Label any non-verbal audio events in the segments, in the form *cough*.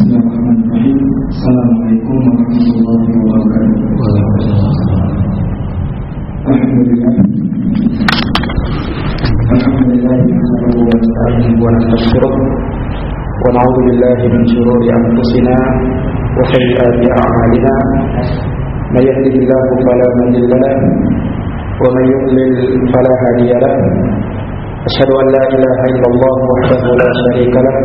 Bismillahirrahmanirrahim. Assalamualaikum warahmatullahi wabarakatuh. Alhamdulillah. Alhamdulillah nahmaduhu wa nasta'inuhu wa nastaghfiruh wa na'udzu billahi min shururi anfusina wa sayyiati a'malina. May yahdihillahu fala mudilla lahu wa may yudlil fala hadiya lahu. Ashhadu an la ilaha illallah wahdahu la syarika lahu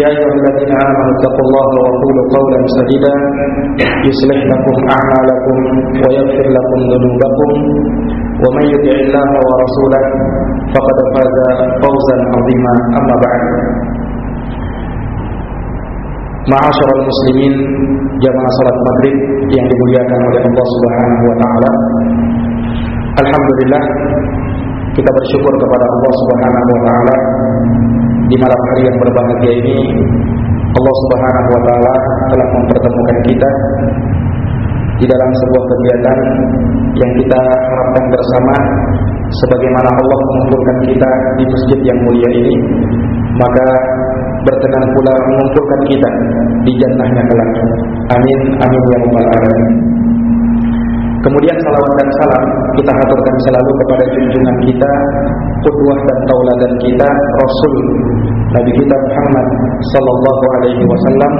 يا أيها الذين آمنوا اتقوا الله وقولوا قولا سديدا يصلح لكم أعمالكم ويغفر لكم ذنوبكم ومن يطع الله ورسوله فقد فاز فوزا عظيما أما بعد معاشر المسلمين jamaah salat maghrib yang dimuliakan oleh Allah Subhanahu wa taala. Alhamdulillah kita bersyukur kepada Allah Subhanahu wa taala di malam hari yang berbahagia ini Allah Subhanahu wa taala telah mempertemukan kita di dalam sebuah kegiatan yang kita harapkan bersama sebagaimana Allah mengumpulkan kita di masjid yang mulia ini. Maka berkenan pula mengumpulkan kita di jannahnya kelak. Amin. Amin ya rabbal alamin Kemudian salawat dan salam kita haturkan selalu kepada junjungan kita, qudwah dan tauladan kita, Rasul Nabi kita Muhammad sallallahu alaihi wasallam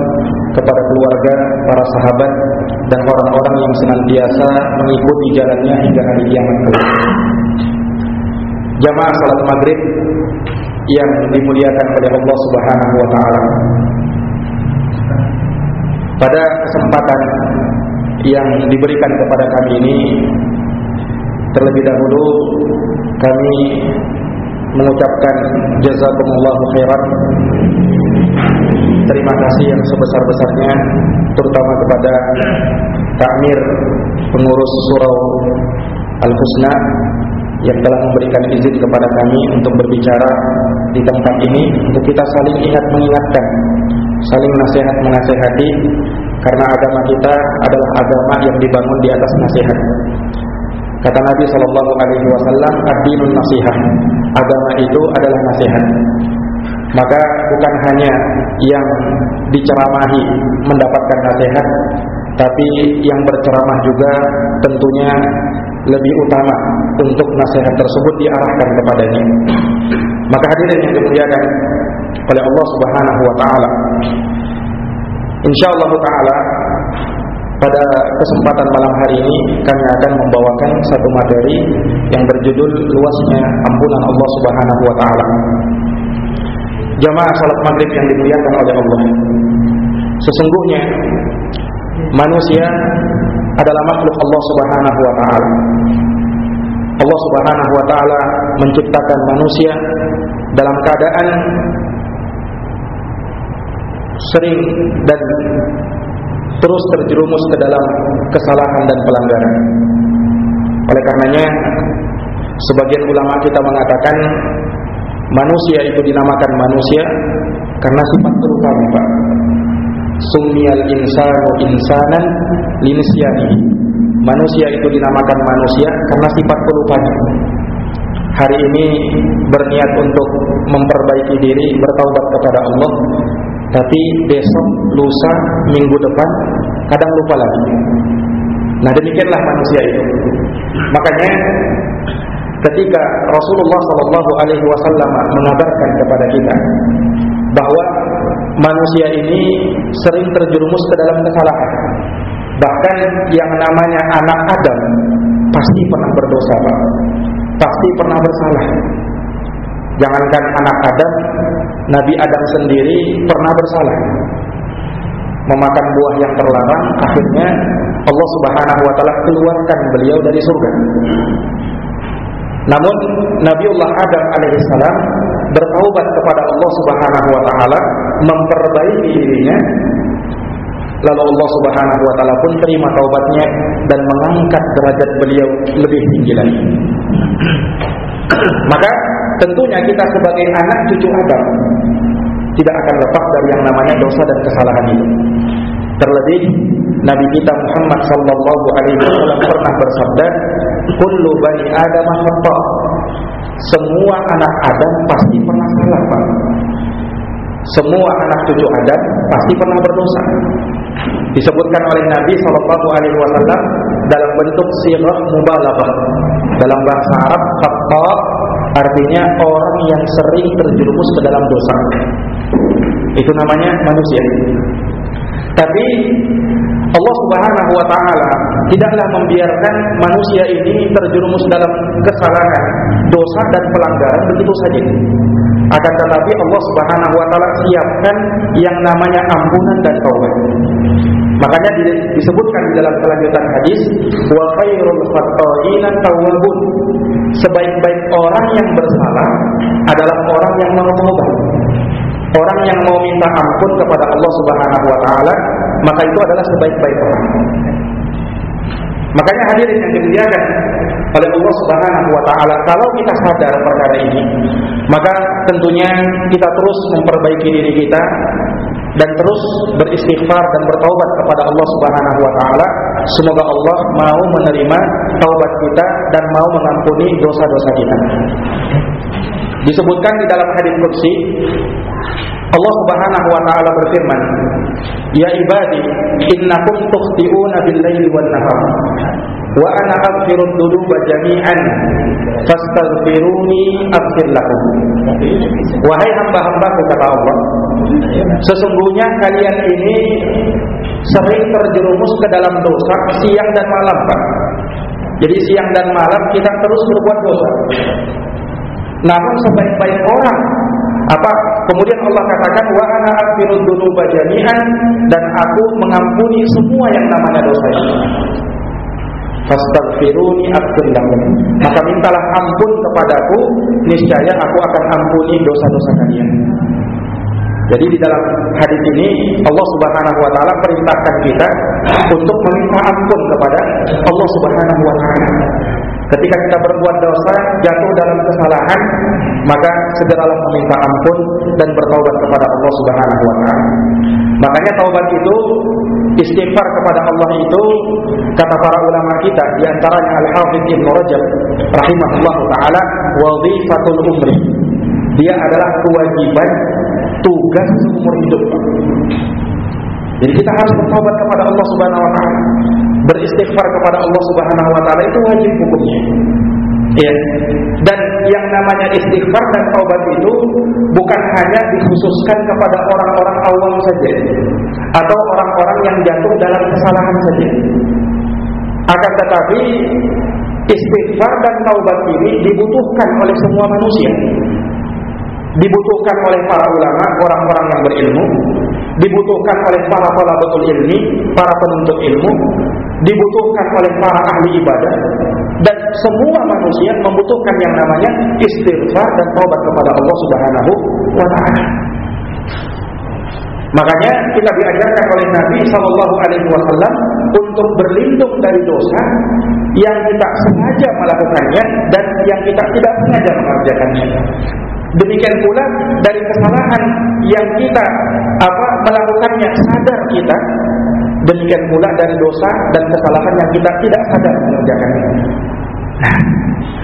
kepada keluarga, para sahabat dan orang-orang yang senantiasa mengikuti jalannya hingga hari kiamat kelak. Jamaah salat maghrib yang dimuliakan oleh Allah Subhanahu wa taala. Pada kesempatan yang diberikan kepada kami ini terlebih dahulu kami mengucapkan jazakumullahu khairan. Terima kasih yang sebesar-besarnya terutama kepada takmir pengurus surau Al-Husna yang telah memberikan izin kepada kami untuk berbicara di tempat ini. Untuk kita saling ingat mengingatkan saling nasihat menasehati karena agama kita adalah agama yang dibangun di atas nasihat. Kata Nabi Shallallahu Alaihi Wasallam, "Adinun nasihat." Agama itu adalah nasihat. Maka bukan hanya yang diceramahi mendapatkan nasihat, tapi yang berceramah juga tentunya lebih utama untuk nasihat tersebut diarahkan kepadanya. Maka hadirin yang dimuliakan oleh Allah Subhanahu wa taala. Insyaallah taala pada kesempatan malam hari ini kami akan membawakan satu materi yang berjudul luasnya ampunan Allah Subhanahu wa taala. Jamaah salat maghrib yang dimuliakan oleh Allah. Sesungguhnya manusia adalah makhluk Allah Subhanahu wa taala. Allah Subhanahu wa taala menciptakan manusia dalam keadaan sering dan terus terjerumus ke dalam kesalahan dan pelanggaran. Oleh karenanya, sebagian ulama kita mengatakan manusia itu dinamakan manusia karena sifat terutama, Pak. Sumial insanu insanan linisyanihi. Manusia itu dinamakan manusia karena sifat pelupanya. Hari ini berniat untuk memperbaiki diri, bertaubat kepada Allah, tapi besok, lusa, minggu depan kadang lupa lagi. Nah demikianlah manusia itu. Makanya ketika Rasulullah Shallallahu Alaihi Wasallam mengabarkan kepada kita bahwa manusia ini sering terjerumus ke dalam kesalahan. Bahkan yang namanya anak Adam pasti pernah berdosa. Pasti pernah bersalah. Jangankan anak Adam, Nabi Adam sendiri pernah bersalah. Memakan buah yang terlarang, akhirnya Allah Subhanahu wa taala keluarkan beliau dari surga. Namun Nabiullah Adam alaihissalam bertaubat kepada Allah Subhanahu wa taala, memperbaiki dirinya, lalu Allah Subhanahu wa taala pun terima taubatnya dan mengangkat derajat beliau lebih tinggi lagi. *clears throat* Maka tentunya kita sebagai anak cucu Adam tidak akan lepas dari yang namanya dosa dan kesalahan itu. Terlebih Nabi kita Muhammad sallallahu alaihi wasallam pernah bersabda, "Kullu bani Adam khata." Semua anak Adam pasti pernah salah, Pak. Semua anak cucu Adam pasti pernah berdosa. Disebutkan oleh Nabi sallallahu alaihi wasallam dalam bentuk sirah mubalaghah. Dalam bahasa Arab khata artinya orang yang sering terjerumus ke dalam dosa. Itu namanya manusia. Tapi Allah Subhanahu wa taala tidaklah membiarkan manusia ini terjerumus dalam kesalahan, dosa dan pelanggaran begitu saja. Akan tetapi Allah Subhanahu wa taala siapkan yang namanya ampunan dan taubat. Makanya disebutkan di dalam kelanjutan hadis wa khairul khata'ina tawwabun. Sebaik-baik orang yang bersalah adalah orang yang mau taubat. Orang yang mau minta ampun kepada Allah Subhanahu wa taala, maka itu adalah sebaik-baik orang. Makanya hadirin yang dimuliakan oleh Allah Subhanahu wa taala, kalau kita sadar perkara ini, maka tentunya kita terus memperbaiki diri kita dan terus beristighfar dan bertaubat kepada Allah Subhanahu wa taala. Semoga Allah mau menerima taubat kita dan mau mengampuni dosa-dosa kita. Disebutkan di dalam hadis qudsi Allah Subhanahu wa taala berfirman, "Ya ibadi, innakum tukhti'una bil-laili wan-nahar, wa ana aghfiru dzunuba jami'an, fastaghfiruni aghfir lakum." Wahai hamba-hambaku kata Allah, sesungguhnya kalian ini sering terjerumus ke dalam dosa siang dan malam, Pak. Jadi siang dan malam kita terus berbuat dosa. Namun sebaik-baik orang apa kemudian Allah katakan wa ana aghfiru dzunuba jami'an dan aku mengampuni semua yang namanya dosa itu. Fastaghfiruni aghfir lakum. Maka mintalah ampun kepadaku, niscaya aku akan ampuni dosa-dosa kalian. Jadi di dalam hadis ini Allah Subhanahu wa taala perintahkan kita untuk meminta ampun kepada Allah Subhanahu wa taala. Ketika kita berbuat dosa, jatuh dalam kesalahan, maka segeralah meminta ampun dan bertaubat kepada Allah Subhanahu wa taala. Makanya taubat itu istighfar kepada Allah itu kata para ulama kita di antaranya Al-Hafidz Ibnu Rajab rahimahullah taala wadhifatul umri. Dia adalah kewajiban tugas seumur hidup. Jadi kita harus bertobat kepada Allah Subhanahu wa taala. Beristighfar kepada Allah Subhanahu wa taala itu wajib hukumnya. Ya. Dan yang namanya istighfar dan taubat itu bukan hanya dikhususkan kepada orang-orang awam saja atau orang-orang yang jatuh dalam kesalahan saja. Akan tetapi istighfar dan taubat ini dibutuhkan oleh semua manusia dibutuhkan oleh para ulama, orang-orang yang berilmu, dibutuhkan oleh para betul ilmi, para penuntut ilmu, dibutuhkan oleh para ahli ibadah dan semua manusia membutuhkan yang namanya istighfar dan taubat kepada Allah Subhanahu wa taala. Makanya kita diajarkan oleh Nabi Shallallahu Alaihi Wasallam untuk berlindung dari dosa yang kita sengaja melakukannya dan yang kita tidak sengaja mengerjakannya. Demikian pula dari kesalahan yang kita apa melakukannya sadar kita, demikian pula dari dosa dan kesalahan yang kita tidak sadar mengerjakannya. Nah,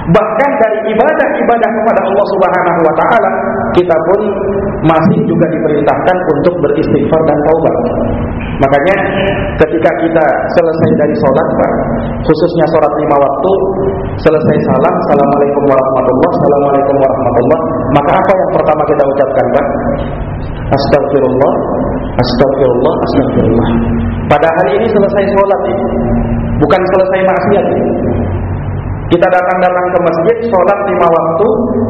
bahkan dari ibadah-ibadah kepada Allah Subhanahu wa taala kita pun masih juga diperintahkan untuk beristighfar dan taubat. Makanya ketika kita selesai dari Pak, khususnya sholat lima waktu, selesai salam, assalamualaikum warahmatullah, assalamualaikum warahmatullah, maka apa yang pertama kita ucapkan, Pak? Astagfirullah, astagfirullah, astagfirullah. Padahal ini selesai sholat bukan selesai maksiat. Kita datang-datang ke masjid, sholat lima waktu,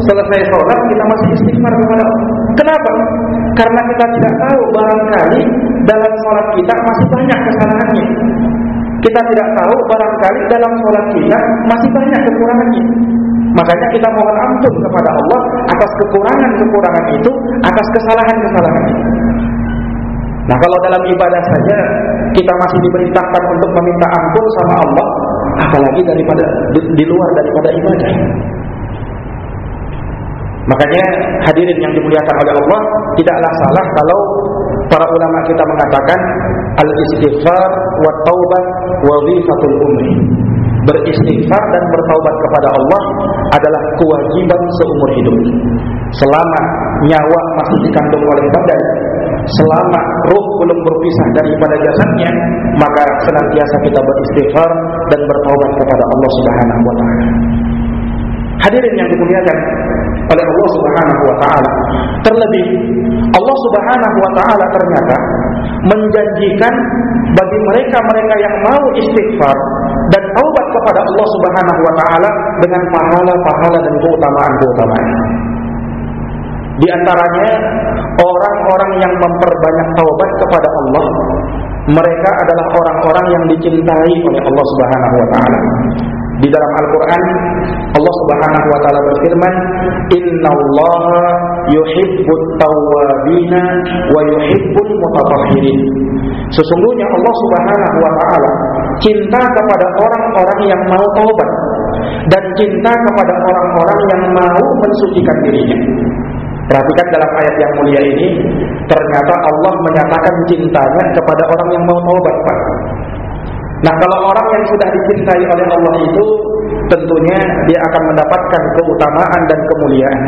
selesai sholat kita masih istighfar kepada Allah. Kenapa? Karena kita tidak tahu barangkali dalam sholat kita masih banyak kesalahannya. Kita tidak tahu barangkali dalam sholat kita masih banyak kekurangannya. Makanya kita mohon ampun kepada Allah atas kekurangan-kekurangan itu, atas kesalahan-kesalahan itu. Nah kalau dalam ibadah saja kita masih diperintahkan untuk meminta ampun sama Allah, apalagi daripada di, di luar daripada ibadah. Makanya hadirin yang dimuliakan oleh Allah tidaklah salah kalau para ulama kita mengatakan al-istighfar wa taubat wazifatul umri. Beristighfar dan bertaubat kepada Allah adalah kewajiban seumur hidup. Selama nyawa masih dikandung oleh badan, selama ruh belum berpisah daripada jasadnya, maka senantiasa kita beristighfar dan bertaubat kepada Allah Subhanahu wa taala. Hadirin yang dimuliakan oleh Allah Subhanahu wa taala. Terlebih Allah Subhanahu wa taala ternyata menjanjikan bagi mereka-mereka yang mau istighfar dan taubat kepada Allah Subhanahu wa taala dengan pahala-pahala dan keutamaan-keutamaan. Di antaranya orang-orang yang memperbanyak taubat kepada Allah mereka adalah orang-orang yang dicintai oleh Allah Subhanahu wa taala. Di dalam Al-Qur'an Allah Subhanahu wa taala berfirman, "Innallaha yuhibbut tawwabina wa yuhibbul mutatahhirin." Sesungguhnya Allah Subhanahu wa taala cinta kepada orang-orang yang mau taubat dan cinta kepada orang-orang yang mau mensucikan dirinya. Perhatikan dalam ayat yang mulia ini, ternyata Allah menyatakan cintanya kepada orang yang mau taubat, Pak. Nah kalau orang yang sudah dicintai oleh Allah itu Tentunya dia akan mendapatkan keutamaan dan kemuliaan.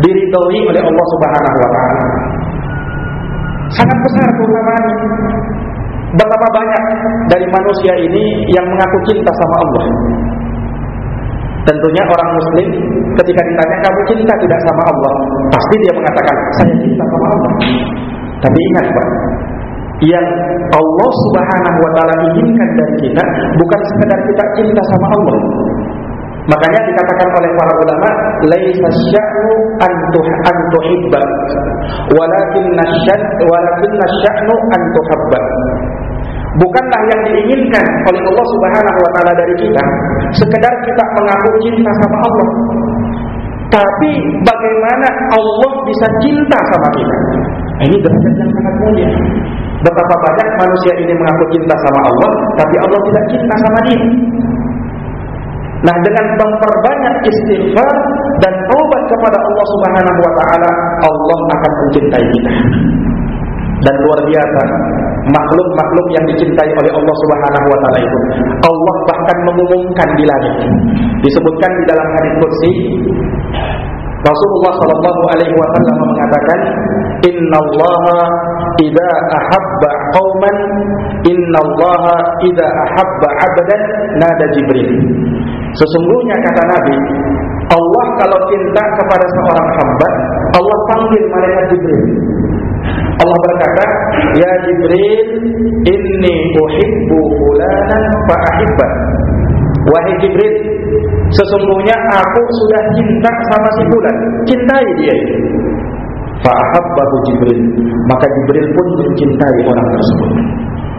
Diridhoi oleh Allah subhanahu wa Sangat besar keutamaan. Betapa banyak dari manusia ini yang mengaku cinta sama Allah Tentunya orang muslim ketika ditanya kamu cinta tidak sama Allah Pasti dia mengatakan saya cinta sama Allah Tapi ingat Pak yang Allah Subhanahu wa taala inginkan dari kita bukan sekedar kita cinta sama Allah. Makanya dikatakan oleh para ulama, laisa sya'nu an an tuhibba, walakin nasyad walakin nasya'nu an. Bukanlah yang diinginkan oleh Allah Subhanahu wa taala dari kita sekedar kita mengaku cinta sama Allah. Tapi bagaimana Allah bisa cinta sama kita? Ini derajat yang sangat mulia. Betapa banyak manusia ini mengaku cinta sama Allah, tapi Allah tidak cinta sama dia. Nah, dengan memperbanyak istighfar dan taubat kepada Allah Subhanahu wa taala, Allah akan mencintai kita. Dan luar biasa, makhluk-makhluk yang dicintai oleh Allah Subhanahu wa taala itu. Allah bahkan mengumumkan di langit. Disebutkan di dalam hadis qudsi Rasulullah sallallahu alaihi wasallam mengatakan, "Innallaha idza ahabba qauman, innallaha idza ahabba 'abdan nada Jibril." Sesungguhnya kata Nabi, Allah kalau cinta kepada seorang hamba, Allah panggil malaikat Jibril. Allah berkata, "Ya Jibril, inni uhibbu fulanan fa ahibba." Wahai Jibril, sesungguhnya aku sudah cinta sama si fulan. Cintai dia. Fa'ahabbahu Jibril. Maka Jibril pun mencintai orang tersebut.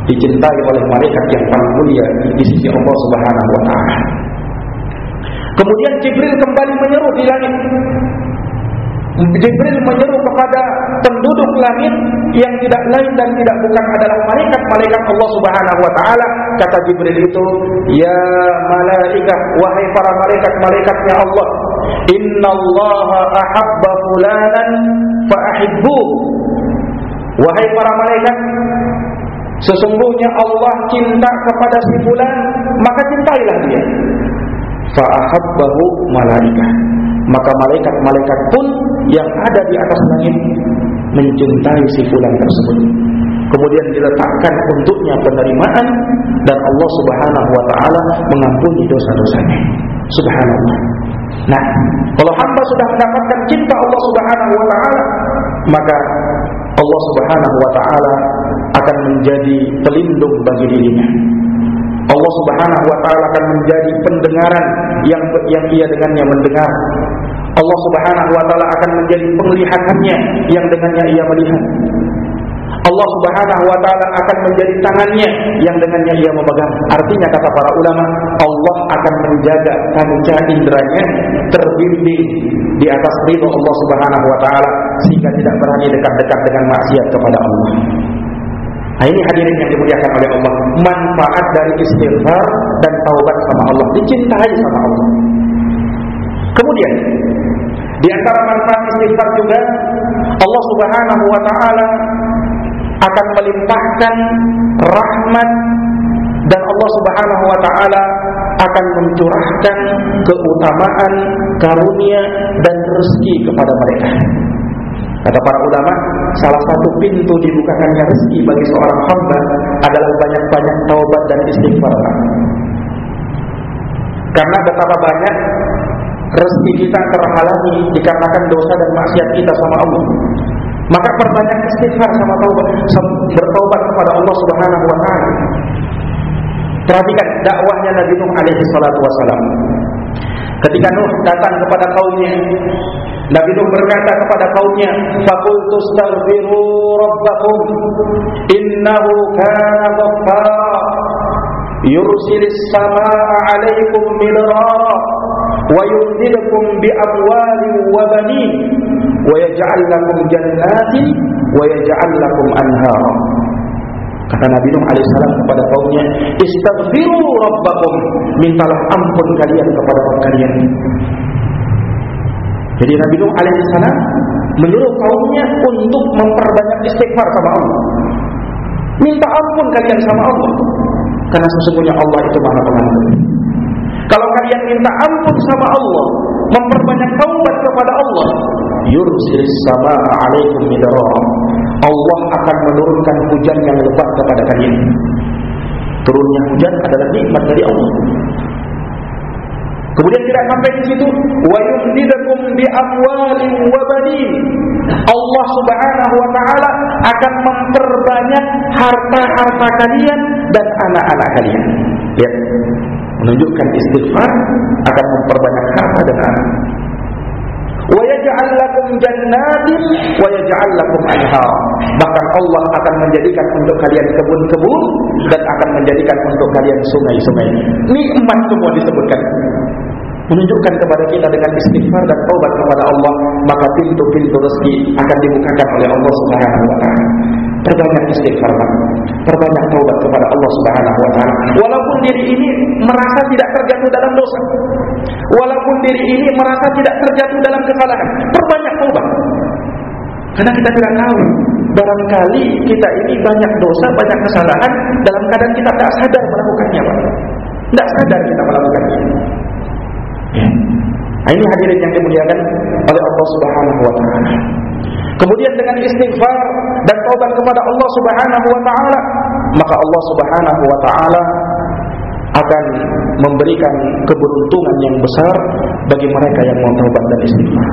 Dicintai oleh malaikat yang paling mulia di sisi Allah Subhanahu wa taala. Kemudian Jibril kembali menyeru di langit. Jibril menyeru kepada penduduk langit yang tidak lain dan tidak bukan adalah malaikat-malaikat Allah Subhanahu wa taala. Kata Jibril itu, "Ya malaikat, wahai para malaikat-malaikatnya Allah, innallaha ahabba fulanan fa ahibbu." Wahai para malaikat, sesungguhnya Allah cinta kepada si fulan, maka cintailah dia. Fa ahabbahu malaikat maka malaikat-malaikat pun yang ada di atas langit mencintai si fulan tersebut. Kemudian diletakkan untuknya penerimaan dan Allah Subhanahu wa taala mengampuni dosa-dosanya. Subhanallah. Nah, kalau hamba sudah mendapatkan cinta Allah Subhanahu wa taala, maka Allah Subhanahu wa taala akan menjadi pelindung bagi dirinya. Allah Subhanahu wa taala akan menjadi pendengaran yang yang ia dengannya mendengar. Allah Subhanahu wa taala akan menjadi penglihatannya yang dengannya ia melihat. Allah Subhanahu wa taala akan menjadi tangannya yang dengannya ia memegang. Artinya kata para ulama, Allah akan menjaga panca inderanya terbimbing di atas ridho Allah Subhanahu wa taala sehingga tidak berani dekat-dekat dengan maksiat kepada Allah. Nah ini hadirin yang dimuliakan oleh Allah. Manfaat dari istighfar dan taubat sama Allah. Dicintai sama Allah. Kemudian Di antara manfaat istighfar juga Allah subhanahu wa ta'ala Akan melimpahkan Rahmat Dan Allah subhanahu wa ta'ala Akan mencurahkan Keutamaan Karunia dan rezeki kepada mereka Kata para ulama, salah satu pintu dibukakannya rezeki bagi seorang hamba adalah banyak-banyak taubat dan istighfar. Karena betapa banyak rezeki kita terhalangi dikarenakan dosa dan maksiat kita sama Allah. Maka perbanyak istighfar sama taubat, bertaubat kepada Allah Subhanahu wa taala. Perhatikan dakwahnya Nabi Nuh alaihi salatu wasalam. Ketika Nuh datang kepada kaumnya, Nabi Nuh berkata kepada kaumnya, "Faqultu astaghfiru rabbakum innahu kana ghaffara yursilis samaa'a 'alaykum midrara wa yumdidukum bi amwalin wa banin wa yaj'al lakum jannatin wa yaj'al lakum anhara." Kata Nabi Nuh alaihissalam kepada kaumnya, "Istaghfiru rabbakum, mintalah ampun kalian kepada Rabb kalian." Jadi Nabi Nuh alaihissalam menyuruh kaumnya untuk memperbanyak istighfar sama Allah. Minta ampun kalian sama Allah. Karena sesungguhnya Allah itu Maha Pengampun. Kalau kalian minta ampun sama Allah, memperbanyak taubat kepada Allah, yursilis samaa 'alaikum midrara. Allah akan menurunkan hujan yang lebat kepada kalian. Turunnya hujan adalah nikmat dari Allah. Kemudian tidak sampai di situ, wa yumdidukum bi amwalin wa banin. Allah Subhanahu wa taala akan memperbanyak harta-harta kalian dan anak-anak kalian. Ya. Menunjukkan istighfar akan memperbanyak harta dan anak. Wa yaj'al lakum jannatin wa yaj'al lakum anhar. Bahkan Allah akan menjadikan untuk kalian kebun-kebun dan akan menjadikan untuk kalian sungai-sungai. Nikmat semua disebutkan menunjukkan kepada kita dengan istighfar dan taubat kepada Allah maka pintu-pintu rezeki akan dibukakan oleh Allah Subhanahu wa taala. Perbanyak istighfar, perbanyak taubat kepada Allah Subhanahu wa taala. Walaupun diri ini merasa tidak terjatuh dalam dosa. Walaupun diri ini merasa tidak terjatuh dalam kesalahan, perbanyak taubat. Karena kita tidak tahu Barangkali kita ini banyak dosa, banyak kesalahan Dalam keadaan kita tak sadar melakukannya Pak Tidak sadar kita melakukannya Nah, ini hadirin yang dimuliakan oleh Allah Subhanahu wa taala. Kemudian dengan istighfar dan taubat kepada Allah Subhanahu wa taala, maka Allah Subhanahu wa taala akan memberikan keberuntungan yang besar bagi mereka yang mau taubat dan istighfar.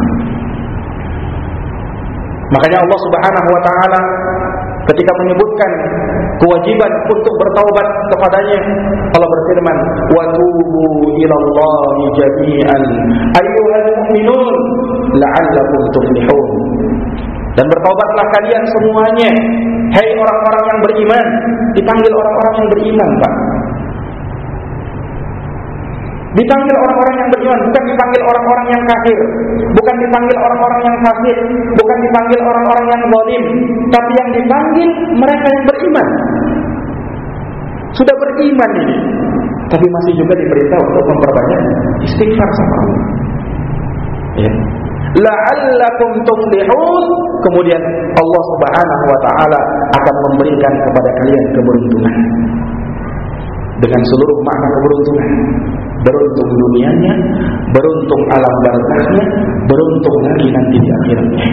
Makanya Allah Subhanahu wa taala ketika menyebutkan kewajiban untuk bertaubat kepadanya Allah berfirman wa tubu ilallahi jami'an. Ayyuhal mu'minun la'allakum tuflihun. Dan bertaubatlah kalian semuanya. Hai orang-orang yang beriman dipanggil orang-orang yang beriman Pak Dipanggil orang-orang yang beriman, bukan dipanggil orang-orang yang kafir, bukan dipanggil orang-orang yang fasik, bukan dipanggil orang-orang yang zalim, tapi yang dipanggil mereka yang beriman. Sudah beriman ini, tapi masih juga diperintah untuk memperbanyak istighfar sama Allah. Ya. La'allakum tuflihun. Kemudian Allah subhanahu wa ta'ala Akan memberikan kepada kalian keberuntungan. Dengan seluruh makna keberuntungan beruntung dunianya, beruntung alam barzahnya, beruntung lagi nanti di akhiratnya.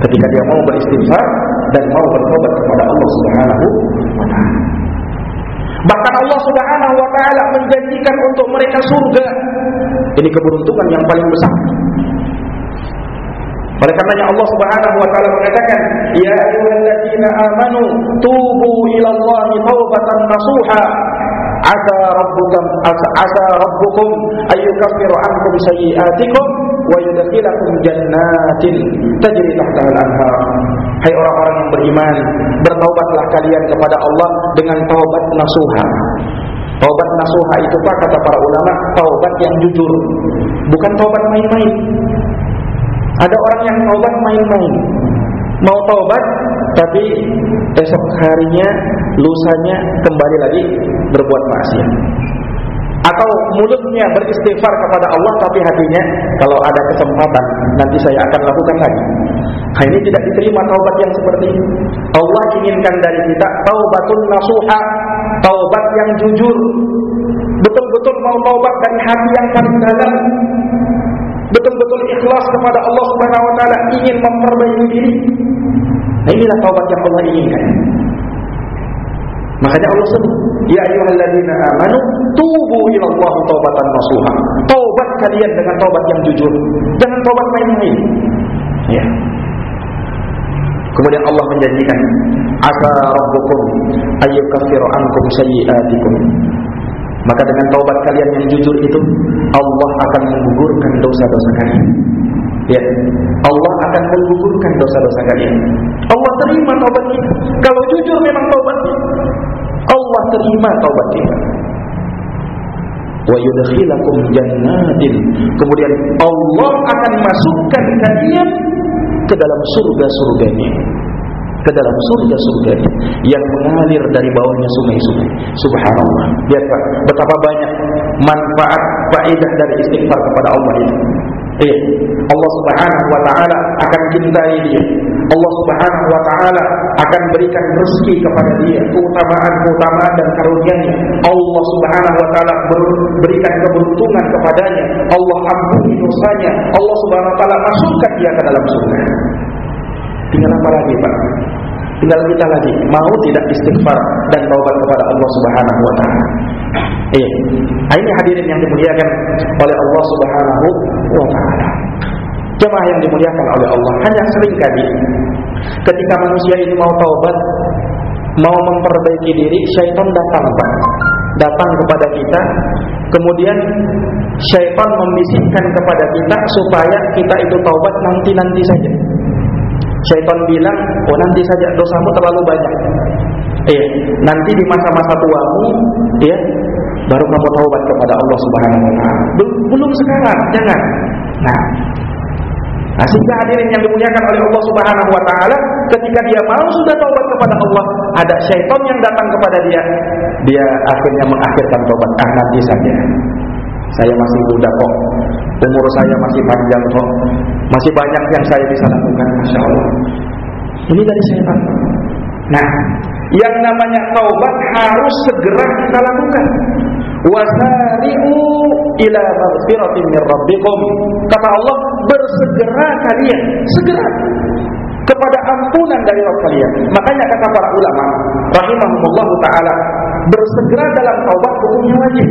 Ketika dia mau beristighfar dan mau bertobat kepada Allah Subhanahu wa taala. Bahkan Allah Subhanahu wa taala menjanjikan untuk mereka surga. Ini keberuntungan yang paling besar. Oleh karenanya Allah Subhanahu wa taala mengatakan, "Ya ayyuhalladzina amanu tubu ila Allahi taubatan nasuha asa rabbukum asa rabbukum ayyukaffiru ankum sayi'atikum wa yudkhilakum jannatin tajri tahtaha al-anhar. Hai orang-orang yang beriman, bertaubatlah kalian kepada Allah dengan taubat nasuha. Taubat nasuha itu Pak kata para ulama, taubat yang jujur. Bukan taubat main-main. Ada orang yang taubat main-main. Mau taubat tapi esok harinya lusanya kembali lagi berbuat maksiat atau mulutnya beristighfar kepada Allah tapi hatinya kalau ada kesempatan nanti saya akan lakukan lagi. Nah, ini tidak diterima taubat yang seperti ini. Allah inginkan dari kita taubatun nasuha, taubat yang jujur. Betul-betul mau taubat dari hati yang paling dalam. Betul-betul ikhlas kepada Allah Subhanahu wa taala ingin memperbaiki diri. Inilah taubat yang Allah inginkan. Makanya Allah sebut, "Ya ayyuhalladzina amanu tubu ila Allah taubatan nasuha." Taubat kalian dengan taubat yang jujur. Jangan taubat main-main. Ya. Kemudian Allah menjanjikan, "Asa rabbukum ayyukaffiru ankum sayyi'atikum." Maka dengan taubat kalian yang jujur itu, Allah akan menggugurkan dosa-dosa kalian. Ya, Allah akan menggugurkan dosa-dosa kalian. Allah terima taubat kita. Kalau jujur memang taubatnya. Allah terima taubat kita. Wa yudkhilakum jannatin. Kemudian Allah akan masukkan kalian ke dalam surga-surganya. Ke dalam surga-surganya yang mengalir dari bawahnya sungai-sungai. Subhanallah. Lihat Pak, betapa banyak manfaat faedah dari istighfar kepada Allah itu. Eh, Allah Subhanahu wa taala akan cintai dia. Allah Subhanahu wa taala akan berikan rezeki kepada dia, keutamaan-keutamaan dan karunia-Nya. Allah Subhanahu wa taala berikan keberuntungan kepadanya. Allah ampuni dosanya. Allah Subhanahu wa taala masukkan dia ke dalam surga. Tinggal apa lagi, Pak? Tinggal kita lagi mau tidak istighfar dan taubat kepada Allah Subhanahu wa taala. Iya. Nah, ini hadirin yang dimuliakan oleh Allah Subhanahu wa taala. Jemaah yang dimuliakan oleh Allah, hanya sering kali ketika manusia ini mau taubat, mau memperbaiki diri, syaitan datang, Pak. Datang kepada kita, kemudian syaitan membisikkan kepada kita supaya kita itu taubat nanti-nanti saja. Syaitan bilang, "Oh, nanti saja dosamu terlalu banyak." Iya, nanti di masa-masa tuamu, ya, baru kamu taubat kepada Allah Subhanahu wa taala. Belum sekarang, jangan. Nah, Nah, sehingga hadirin yang dimuliakan oleh Allah Subhanahu wa taala, ketika dia mau sudah taubat kepada Allah, ada syaitan yang datang kepada dia, dia akhirnya mengakhirkan taubat. Ah, nanti saja. Saya masih muda kok. Umur saya masih panjang kok. Masih banyak yang saya bisa lakukan, Masya Allah. Ini dari syaitan. Nah, yang namanya taubat harus segera kita lakukan. Wasari'u ila maghfiratin min rabbikum. Kata Allah, bersegera kalian, segera kepada ampunan dari Rabb kalian. Makanya kata para ulama, rahimahumullah taala, bersegera dalam taubat hukumnya wajib.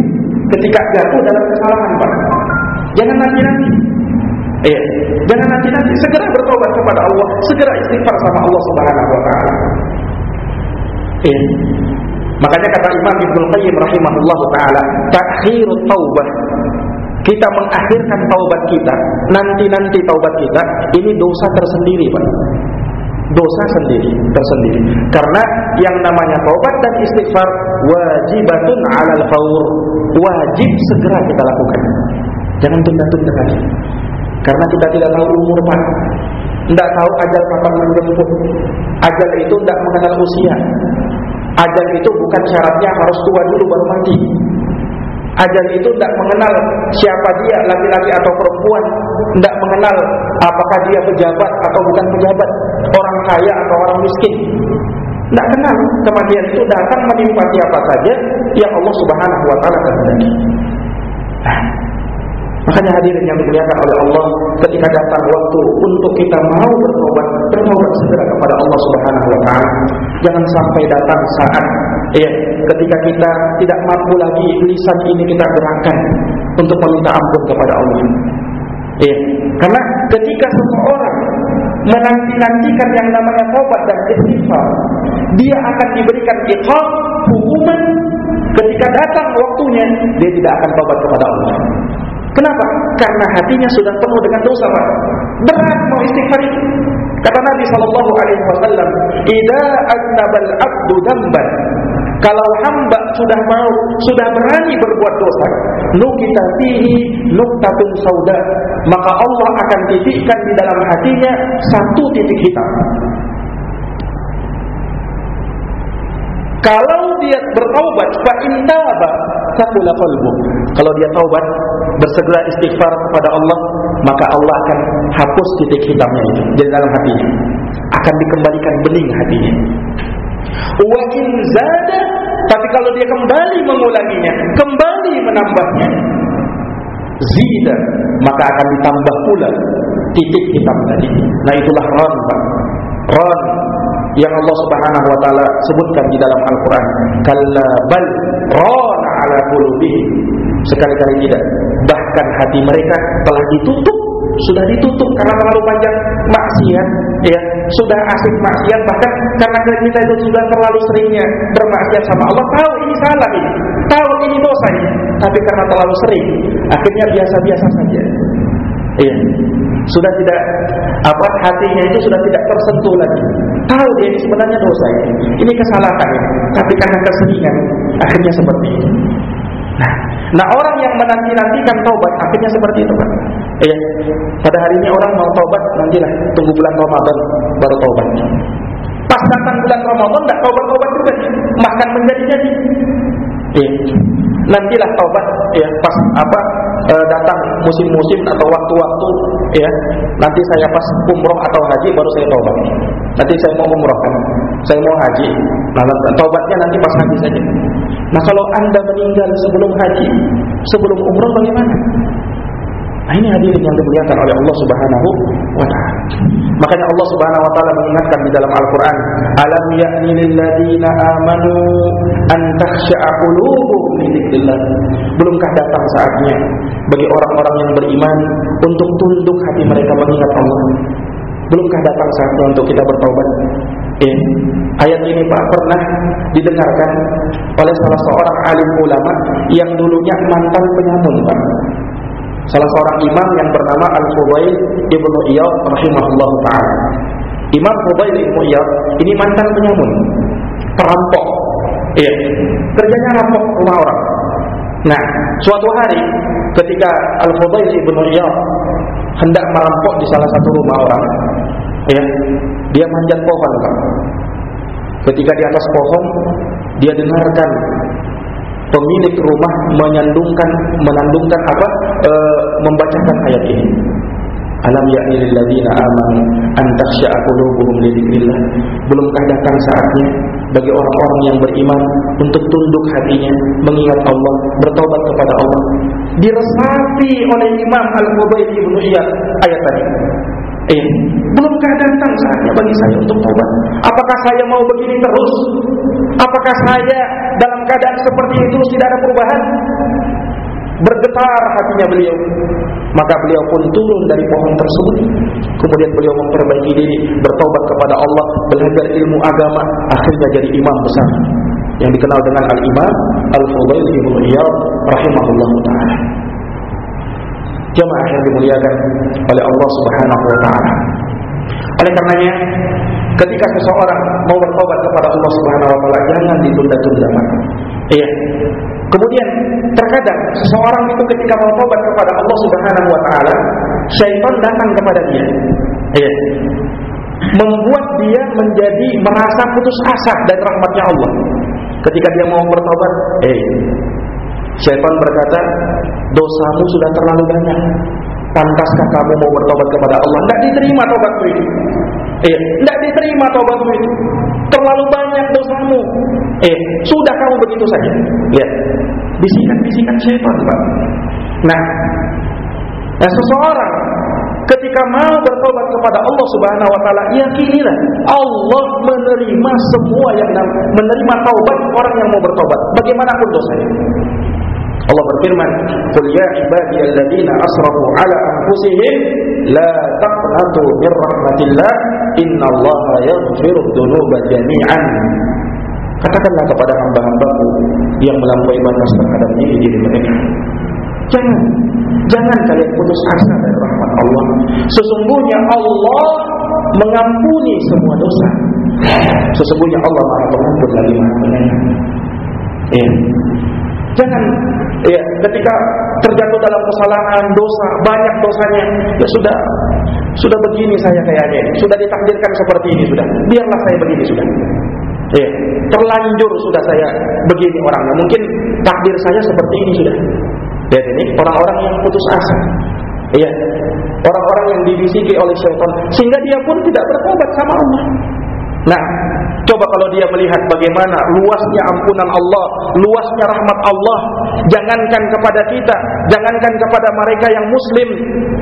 Ketika jatuh dalam kesalahan, Pak. Jangan nanti-nanti. Iya, jangan nanti-nanti, segera bertobat kepada Allah, segera istighfar sama Allah Subhanahu wa taala. Iya. Makanya kata Imam Ibnu Qayyim rahimahullah taala, takhirut taubah. Kita mengakhirkan taubat kita, nanti-nanti taubat kita, ini dosa tersendiri, Pak. Dosa sendiri, tersendiri. Karena yang namanya taubat dan istighfar wajibatun 'alal faur. Wajib segera kita lakukan. Jangan tunda-tunda lagi. Karena kita tidak tahu umur Pak. Tidak tahu ajal kapan menjemput. Ajal itu tidak mengenal usia. Ajal itu bukan syaratnya harus tua dulu baru mati. Ajal itu tidak mengenal siapa dia, laki-laki atau perempuan. Tidak mengenal apakah dia pejabat atau bukan pejabat. Orang kaya atau orang miskin. Tidak kenal. Kematian itu datang menimpa siapa saja yang Allah subhanahu wa ta'ala kehendaki. Nah, Makanya hadirin yang dimuliakan oleh Allah ketika datang waktu untuk kita mau bertobat, bertobat segera kepada Allah Subhanahu wa taala. Jangan sampai datang saat ya ketika kita tidak mampu lagi lisan ini kita gerakkan untuk meminta ampun kepada Allah. Ya, karena ketika seseorang menanti-nantikan yang namanya tobat dan istighfar, dia akan diberikan iqab, hukuman ketika datang waktunya dia tidak akan tobat kepada Allah. Kenapa? Karena hatinya sudah penuh dengan dosa. Berat mau istighfar. Kata Nabi sallallahu alaihi wasallam, "Idza adnabal 'abdu dzamban" Kalau hamba sudah mau, sudah berani berbuat dosa, nukita fihi nuktatun sauda, maka Allah akan titikkan di dalam hatinya satu titik hitam. Kalau dia bertaubat, fa intaba taqula qalbu. Kalau dia taubat, bersegera istighfar kepada Allah, maka Allah akan hapus titik hitamnya itu di dalam hatinya. Akan dikembalikan bening hatinya. Wa in zada, tapi kalau dia kembali mengulanginya, kembali menambahnya, zida, maka akan ditambah pula titik hitam tadi. Nah itulah ron, Pak. Ron yang Allah Subhanahu wa taala sebutkan di dalam Al-Qur'an. Kalla bal ala qulubihim. Sekali-kali tidak. Bahkan hati mereka telah ditutup, sudah ditutup karena terlalu banyak maksiat, ya. Sudah asik maksiat bahkan karena kita itu sudah terlalu seringnya bermaksiat sama Allah, tahu ini salah ini, tahu ini dosa ini, tapi karena terlalu sering, akhirnya biasa-biasa saja. Iya. Sudah tidak apa hatinya itu sudah tidak tersentuh lagi. Tahu dia ini sebenarnya dosa ini. Ini kesalahan. Tapi karena keseringan akhirnya seperti itu. Nah, nah orang yang menanti-nantikan taubat akhirnya seperti itu, Pak. Iya. Pada hari ini orang mau taubat nantilah tunggu bulan Ramadan baru taubat. Pas datang bulan Ramadan tidak taubat-taubat juga, makan menjadi-jadi. Iya. Nantilah taubat ya pas apa e, datang musim-musim atau waktu-waktu ya. Nanti saya pas umroh atau haji baru saya taubat. Nanti saya mau umroh kan. Saya mau haji. Nah, taubatnya nanti pas haji saja. Nah, kalau Anda meninggal sebelum haji, sebelum umroh bagaimana? Nah ini hadirin yang dimuliakan oleh Allah Subhanahu wa taala. Makanya Allah Subhanahu wa taala mengingatkan di dalam Al-Qur'an, "Alam ya'ni lil ladzina amanu an takhsha'a qulubuhum li dzikrillah." Belumkah datang saatnya bagi orang-orang yang beriman untuk tunduk hati mereka mengingat Allah? Belumkah datang saatnya untuk kita bertobat? Ya. Ayat ini Pak pernah didengarkan oleh salah seorang alim ulama yang dulunya mantan penyamun Pak salah seorang imam yang bernama Al-Fudail Ibnu Iyad rahimahullah taala. Imam Fudail Ibnu Iyad ini mantan penyamun, perampok. Iya, kerjanya rampok rumah orang. Nah, suatu hari ketika Al-Fudail Ibnu Iyad hendak merampok di salah satu rumah orang, ya, dia manjat pohon, Pak. Ketika di atas pohon, dia dengarkan pemilik rumah menyandungkan menandungkan apa? E, membacakan ayat ini. Alam ya'ni lil ladzina amanu an takhsha'a qulubuhum li belumkah datang saatnya bagi orang-orang yang beriman untuk tunduk hatinya mengingat Allah bertobat kepada Allah? Diresapi oleh Imam Al-Fudail Ibnu Iyad ayat tadi Eh, belumkah datang saatnya bagi saya untuk tobat? Apakah saya mau begini terus? Apakah saya dalam keadaan seperti itu tidak ada perubahan? Bergetar hatinya beliau. Maka beliau pun turun dari pohon tersebut. Kemudian beliau memperbaiki diri, bertobat kepada Allah, belajar ilmu agama, akhirnya jadi imam besar yang dikenal dengan Al-Imam Al-Fudail Ibnu Iyad rahimahullah taala jemaah yang dimuliakan oleh Allah Subhanahu wa taala. Oleh karenanya, ketika seseorang mau bertobat kepada Allah Subhanahu wa taala, jangan ditunda-tunda, Iya. Kemudian terkadang seseorang itu ketika mau tobat kepada Allah Subhanahu wa taala, syaitan datang kepada dia. Iya. Membuat dia menjadi merasa putus asa dari rahmatnya Allah. Ketika dia mau bertobat, eh Syaitan berkata, dosamu sudah terlalu banyak. Pantaskah kamu mau bertobat kepada Allah? Tidak diterima tobatmu itu. Eh, tidak diterima tobatmu itu. Terlalu banyak dosamu. Eh, sudah kamu begitu saja. Ya, bisikan-bisikan syaitan, Pak. Nah, nah seseorang ketika mau bertobat kepada Allah Subhanahu wa taala, yakinilah Allah menerima semua yang menerima taubat orang yang mau bertobat, bagaimanapun dosanya. Allah berfirman, "Qul ya ibadiyalladzina asrafu ala anfusihim la taqnatu min rahmatillah, innallaha yaghfiru dzunuba jami'an." Katakanlah kepada hamba-hambaku yang melampaui batas terhadap diri diri mereka. Jangan Jangan kalian putus asa dari rahmat Allah. Sesungguhnya Allah mengampuni semua dosa. Sesungguhnya Allah Maha Pengampun lagi Maha Penyayang. Ya. Jangan ya ketika terjatuh dalam kesalahan, dosa, banyak dosanya, ya sudah sudah begini saya kayaknya, sudah ditakdirkan seperti ini sudah. Biarlah saya begini sudah. Ya, terlanjur sudah saya begini orangnya. Mungkin takdir saya seperti ini sudah. Lihat ini orang-orang yang putus asa. Iya. Orang-orang yang dibisiki oleh syaitan sehingga dia pun tidak bertobat sama Allah. Nah, coba kalau dia melihat bagaimana luasnya ampunan Allah, luasnya rahmat Allah, jangankan kepada kita, jangankan kepada mereka yang muslim,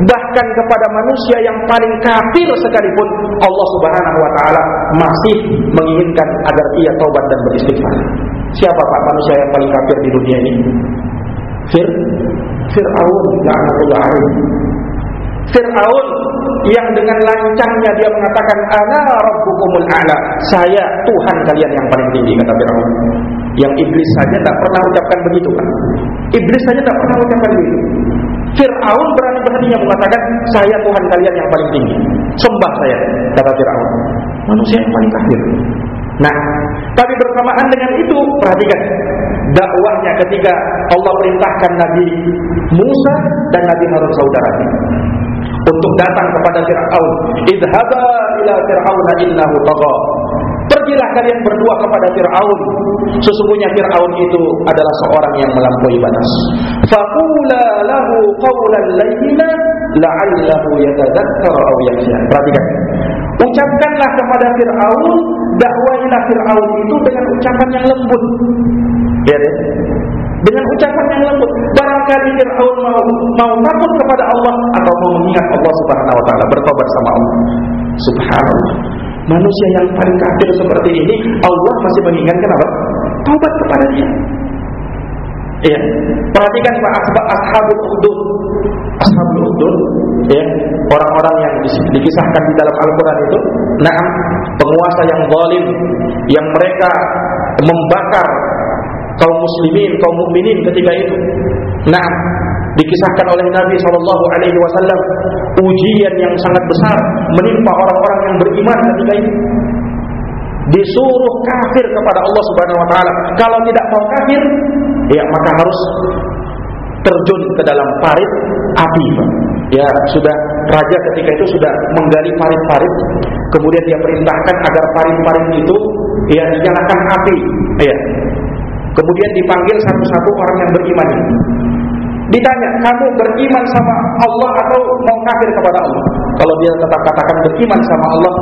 bahkan kepada manusia yang paling kafir sekalipun, Allah Subhanahu wa taala masih menginginkan agar ia taubat dan beristighfar. Siapa Pak manusia yang paling kafir di dunia ini? Fir Fir'aun. Fir'aun yang dengan lancangnya dia mengatakan ana rabbukumul a'la. Saya Tuhan kalian yang paling tinggi kata Fir'aun. Yang iblis saja tidak pernah ucapkan begitu kan. Iblis saja tidak pernah ucapkan begitu. Fir'aun berani-beraninya mengatakan saya Tuhan kalian yang paling tinggi. Sembah saya kata Fir'aun. Manusia yang paling kafir. Nah, tapi bersamaan dengan itu perhatikan dakwahnya ketika Allah perintahkan Nabi Musa dan Nabi Harun saudaranya untuk datang kepada Fir'aun. Idhaba ila Fir'aun innahu tagha. Pergilah kalian berdua kepada Fir'aun. Sesungguhnya Fir'aun itu adalah seorang yang melampaui batas. Faqula lahu qawlan layyina la'allahu yatadzakkar aw yakhsha. Perhatikan. Ucapkanlah kepada Fir'aun, dakwahilah Fir'aun itu dengan ucapan yang lembut. Ya. Dengan ucapan yang lembut. Barangkali Fir'aun mau mau takut kepada Allah atau mau mengingat Allah Subhanahu wa taala, bertobat sama Allah. Subhanallah. Manusia yang paling kafir seperti ini, Allah masih mengingatkan apa? Taubat kepada dia. Iya. Perhatikan Pak Ashabul Ukhdud. Ashabul Ukhdud, ya, orang-orang yang dikisahkan di dalam Al-Qur'an itu, nah, penguasa yang zalim yang mereka membakar kaum muslimin, kaum mukminin ketika itu. Nah, dikisahkan oleh Nabi sallallahu alaihi wasallam ujian yang sangat besar menimpa orang-orang yang beriman ketika itu. Disuruh kafir kepada Allah Subhanahu wa taala. Kalau tidak mau kafir, ya maka harus terjun ke dalam parit api. Ya, sudah raja ketika itu sudah menggali parit-parit, kemudian dia perintahkan agar parit-parit itu ya dinyalakan api. Ya, Kemudian dipanggil satu-satu orang yang beriman Ditanya, kamu beriman sama Allah atau mau kafir kepada Allah? Kalau dia tetap katakan beriman sama Allah,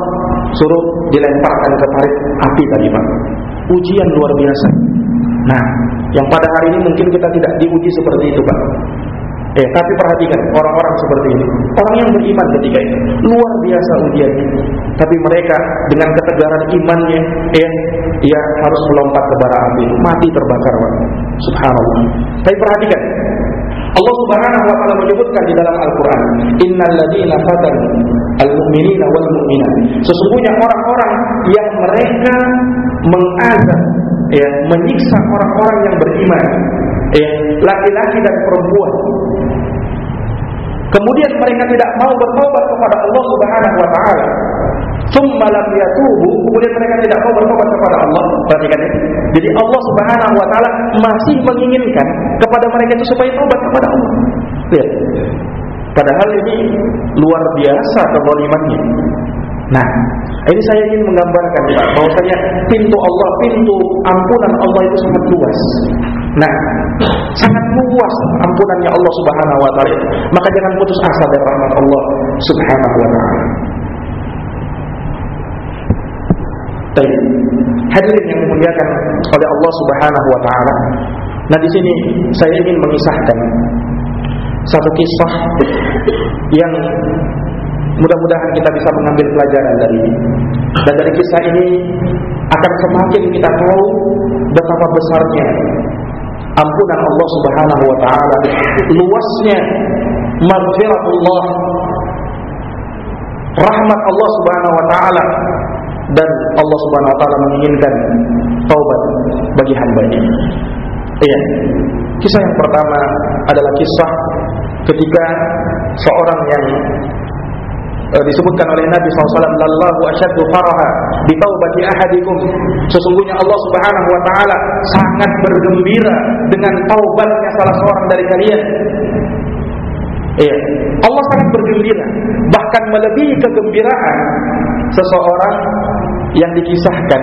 suruh dilemparkan ke parit api tadi Pak. Ujian luar biasa. Nah, yang pada hari ini mungkin kita tidak diuji seperti itu Pak. Eh, tapi perhatikan orang-orang seperti ini, orang yang beriman ketika itu luar biasa ujiannya. Tapi mereka dengan ketegaran imannya, eh, ia harus melompat ke bara api, mati terbakar. Subhanallah. Tapi perhatikan, Allah Subhanahu wa taala menyebutkan di dalam Al-Qur'an, "Innal ladzina fatanu al-mu'minina wal mu'minat." Sesungguhnya orang-orang yang mereka mengazab ya, menyiksa orang-orang yang beriman, ya, laki-laki dan perempuan. Kemudian mereka tidak mau bertobat kepada Allah Subhanahu wa taala. Tsumma lam yatubu, kemudian mereka tidak mau bertobat kepada Allah. Perhatikan ini. Jadi Allah Subhanahu wa taala masih menginginkan kepada mereka itu supaya tobat kepada Allah. Lihat. Padahal ini luar biasa kezalimannya. Nah, ini saya ingin menggambarkan Pak, bahwasanya pintu Allah, pintu ampunan Allah itu sangat luas. Nah, sangat luas ampunannya Allah Subhanahu wa taala. Maka jangan putus asa dari rahmat Allah Subhanahu wa taala. Hadirin yang dimuliakan oleh Allah Subhanahu wa taala. Nah, di sini saya ingin mengisahkan satu kisah yang mudah-mudahan kita bisa mengambil pelajaran dari ini. Dan dari kisah ini akan semakin kita tahu betapa besarnya ampunan Allah Subhanahu wa taala, luasnya maghfiratullah, rahmat Allah Subhanahu wa taala dan Allah Subhanahu wa taala menginginkan taubat bagi hamba-Nya. Iya. Kisah yang pertama adalah kisah ketika seorang yang disebutkan oleh Nabi SAW lallahu asyaddu faraha bitaubati ahadikum. Sesungguhnya Allah Subhanahu wa taala sangat bergembira dengan taubatnya salah seorang dari kalian. Iya, Allah sangat bergembira bahkan melebihi kegembiraan seseorang yang dikisahkan.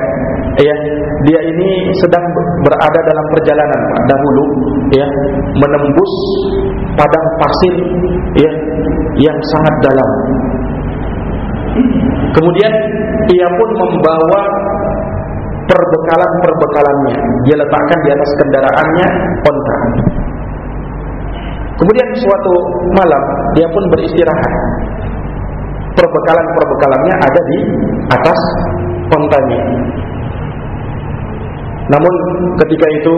Ya dia ini sedang berada dalam perjalanan dahulu ya menembus padang pasir ya yang sangat dalam Kemudian ia pun membawa perbekalan-perbekalannya. Dia letakkan di atas kendaraannya onta. Kemudian suatu malam dia pun beristirahat. Perbekalan-perbekalannya ada di atas ontanya. Namun ketika itu